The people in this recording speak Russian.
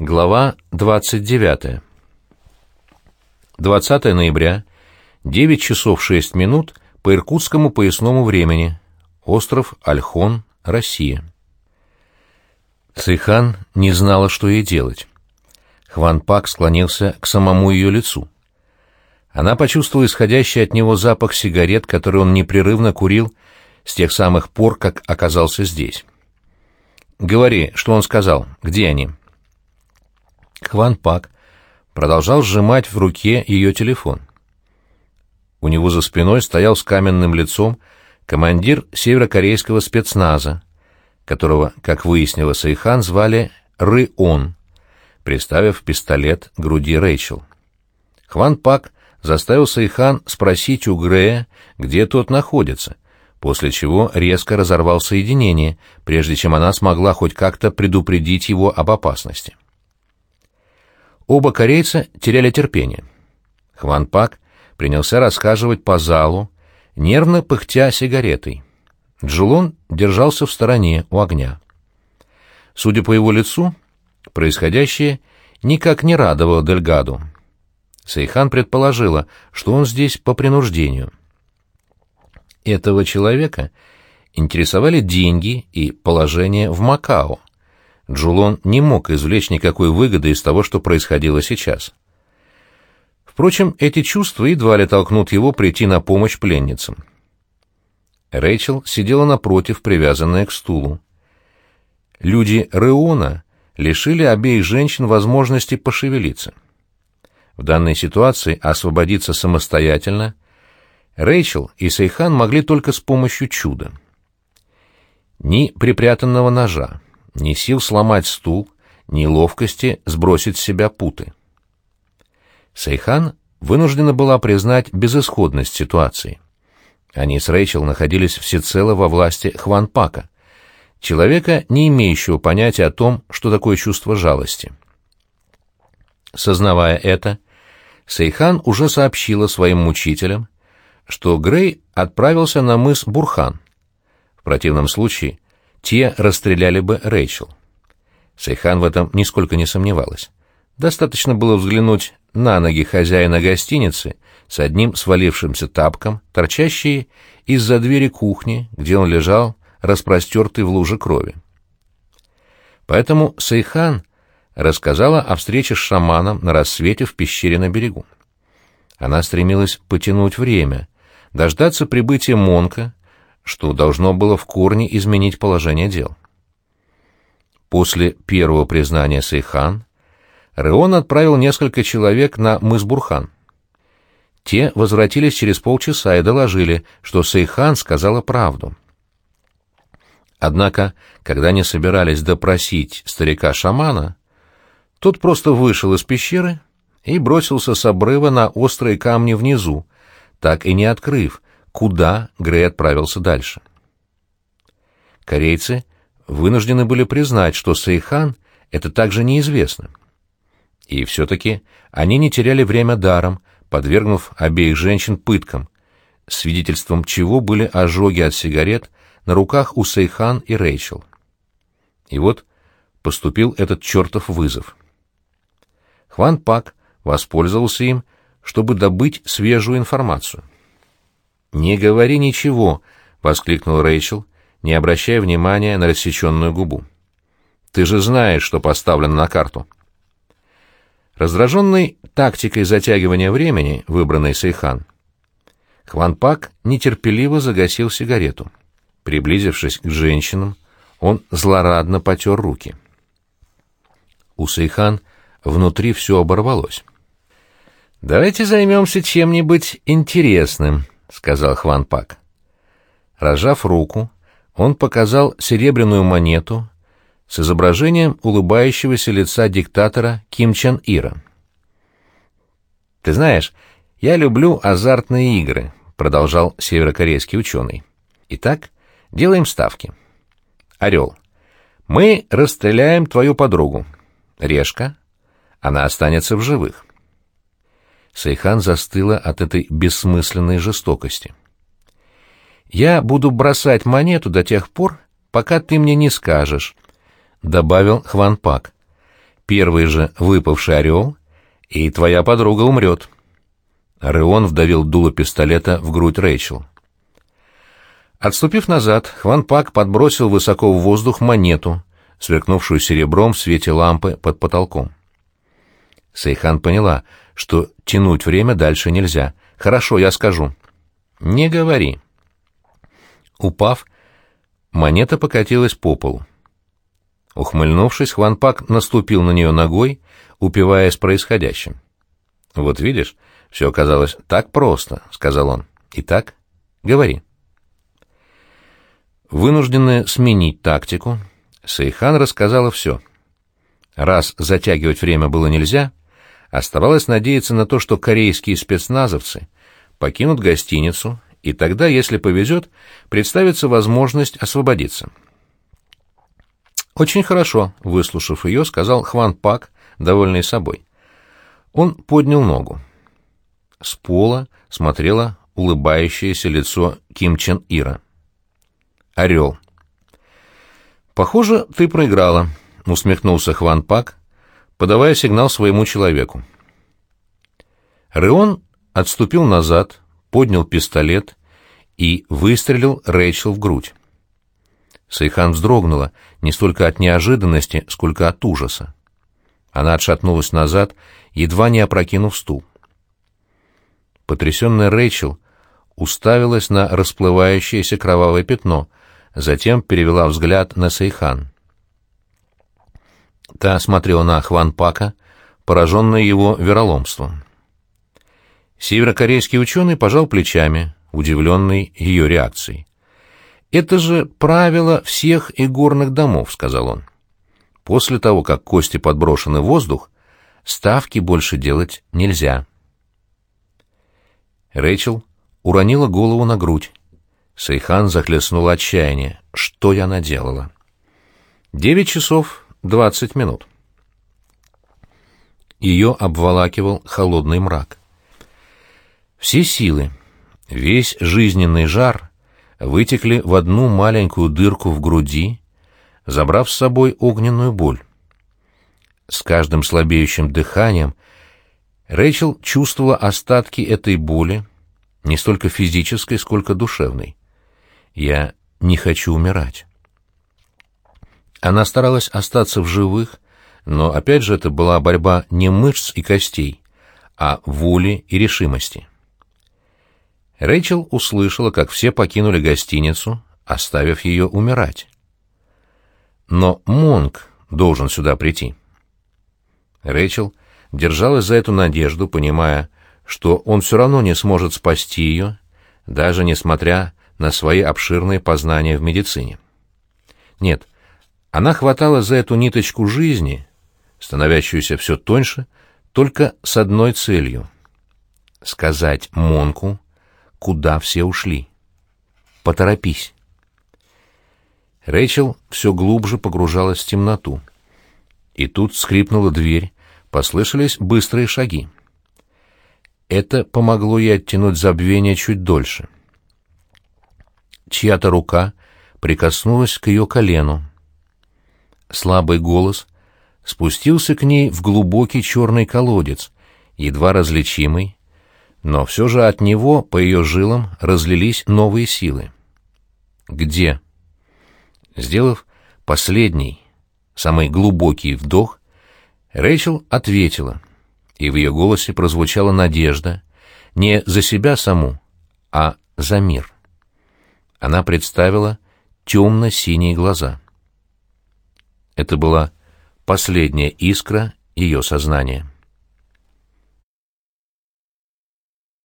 Глава 29. 20 ноября, 9 часов 6 минут по иркутскому поясному времени. Остров Альхон, Россия. Цейхан не знала, что ей делать. Хван Пак склонился к самому ее лицу. Она почувствовала исходящий от него запах сигарет, который он непрерывно курил с тех самых пор, как оказался здесь. «Говори, что он сказал, где они?» Хван Пак продолжал сжимать в руке ее телефон. У него за спиной стоял с каменным лицом командир северокорейского спецназа, которого, как выяснила Сайхан, звали Ры-Он, приставив пистолет к груди Рэйчел. Хван Пак заставил Сайхан спросить у Грея, где тот находится, после чего резко разорвал соединение, прежде чем она смогла хоть как-то предупредить его об опасности. Оба корейца теряли терпение. Хван Пак принялся расхаживать по залу, нервно пыхтя сигаретой. Джулон держался в стороне у огня. Судя по его лицу, происходящее никак не радовало Дельгаду. Сейхан предположила, что он здесь по принуждению. Этого человека интересовали деньги и положение в Макао. Джулон не мог извлечь никакой выгоды из того, что происходило сейчас. Впрочем, эти чувства едва ли толкнут его прийти на помощь пленницам. Рэйчел сидела напротив, привязанная к стулу. Люди Реона лишили обеих женщин возможности пошевелиться. В данной ситуации освободиться самостоятельно Рэйчел и Сейхан могли только с помощью чуда. Ни припрятанного ножа, ни сил сломать стул, ни ловкости сбросить с себя путы. Сейхан вынуждена была признать безысходность ситуации. Они с Рэйчел находились всецело во власти Хванпака, человека, не имеющего понятия о том, что такое чувство жалости. Сознавая это, Сейхан уже сообщила своим мучителям, что Грей отправился на мыс Бурхан. В противном случае те расстреляли бы Рэйчел. Сейхан в этом нисколько не сомневалась. Достаточно было взглянуть на ноги хозяина гостиницы с одним свалившимся тапком, торчащие из-за двери кухни, где он лежал, распростертый в луже крови. Поэтому Сейхан рассказала о встрече с шаманом на рассвете в пещере на берегу. Она стремилась потянуть время, дождаться прибытия Монка что должно было в корне изменить положение дел. После первого признания Сейхан Реон отправил несколько человек на мыс Бурхан. Те возвратились через полчаса и доложили, что Сейхан сказала правду. Однако, когда они собирались допросить старика-шамана, тот просто вышел из пещеры и бросился с обрыва на острые камни внизу, так и не открыв, куда Грей отправился дальше. Корейцы вынуждены были признать, что Сейхан это также неизвестно. И все-таки они не теряли время даром, подвергнув обеих женщин пыткам, свидетельством чего были ожоги от сигарет на руках у Сейхан и Рэйчел. И вот поступил этот чертов вызов. Хван Пак воспользовался им, чтобы добыть свежую информацию. «Не говори ничего!» — воскликнул Рэйчел, не обращая внимания на рассеченную губу. «Ты же знаешь, что поставлено на карту». Раздраженный тактикой затягивания времени, выбранной Сейхан, Хванпак нетерпеливо загасил сигарету. Приблизившись к женщинам, он злорадно потер руки. У Сейхан внутри все оборвалось. «Давайте займемся чем-нибудь интересным», — сказал Хван Пак. Разжав руку, он показал серебряную монету с изображением улыбающегося лица диктатора Ким Чен Ира. «Ты знаешь, я люблю азартные игры», — продолжал северокорейский ученый. «Итак, делаем ставки. Орел. Мы расстреляем твою подругу. Решка. Она останется в живых. Сайхан застыла от этой бессмысленной жестокости. «Я буду бросать монету до тех пор, пока ты мне не скажешь», — добавил Хван Пак. первый же выпавший орел, и твоя подруга умрет. Реон вдавил дуло пистолета в грудь Рэйчел. Отступив назад, Хван Пак подбросил высоко в воздух монету, сверкнувшую серебром в свете лампы под потолком. Сейхан поняла, что тянуть время дальше нельзя. «Хорошо, я скажу». «Не говори». Упав, монета покатилась по полу. Ухмыльнувшись, Хван Пак наступил на нее ногой, упиваясь происходящим. «Вот видишь, все оказалось так просто», — сказал он. «Итак, говори». Вынужденная сменить тактику, Сейхан рассказала все. Раз затягивать время было нельзя, оставалось надеяться на то, что корейские спецназовцы покинут гостиницу, и тогда, если повезет, представится возможность освободиться. «Очень хорошо», — выслушав ее, сказал Хван Пак, довольный собой. Он поднял ногу. С пола смотрело улыбающееся лицо Ким Чен Ира. «Орел». «Похоже, ты проиграла», — усмехнулся Хван Пак, подавая сигнал своему человеку. Ры-Он отступил назад, поднял пистолет и выстрелил Рэйчел в грудь. Сайхан вздрогнула не столько от неожиданности, сколько от ужаса. Она отшатнулась назад, едва не опрокинув стул. Потрясенная Рэйчел уставилась на расплывающееся кровавое пятно, затем перевела взгляд на Сайхан. Та смотрела на Хван Пака, пораженная его вероломством. Северокорейский ученый пожал плечами, удивленный ее реакцией. «Это же правило всех игорных домов», — сказал он. «После того, как кости подброшены в воздух, ставки больше делать нельзя». Рэйчел уронила голову на грудь. Сейхан захлестнул отчаяние. «Что я наделала?» Девять часов двадцать минут. Ее обволакивал холодный мрак. Все силы, весь жизненный жар вытекли в одну маленькую дырку в груди, забрав с собой огненную боль. С каждым слабеющим дыханием Рэйчел чувствовала остатки этой боли, не столько физической, сколько душевной. «Я не хочу умирать». Она старалась остаться в живых, но опять же это была борьба не мышц и костей, а воли и решимости. Рэйчел услышала, как все покинули гостиницу, оставив ее умирать. Но Монк должен сюда прийти. Рэйчел держалась за эту надежду, понимая, что он все равно не сможет спасти ее, даже несмотря на свои обширные познания в медицине. Нет, она хватала за эту ниточку жизни, становящуюся все тоньше, только с одной целью — сказать Монку, куда все ушли. Поторопись. Рэйчел все глубже погружалась в темноту. И тут скрипнула дверь, послышались быстрые шаги. Это помогло ей оттянуть забвение чуть дольше. Чья-то рука прикоснулась к ее колену слабый голос спустился к ней в глубокий черный колодец, едва различимый, но все же от него по ее жилам разлились новые силы. «Где?» Сделав последний, самый глубокий вдох, Рэйчел ответила, и в ее голосе прозвучала надежда не за себя саму, а за мир. Она представила темно-синие глаза. Это была последняя искра ее сознания.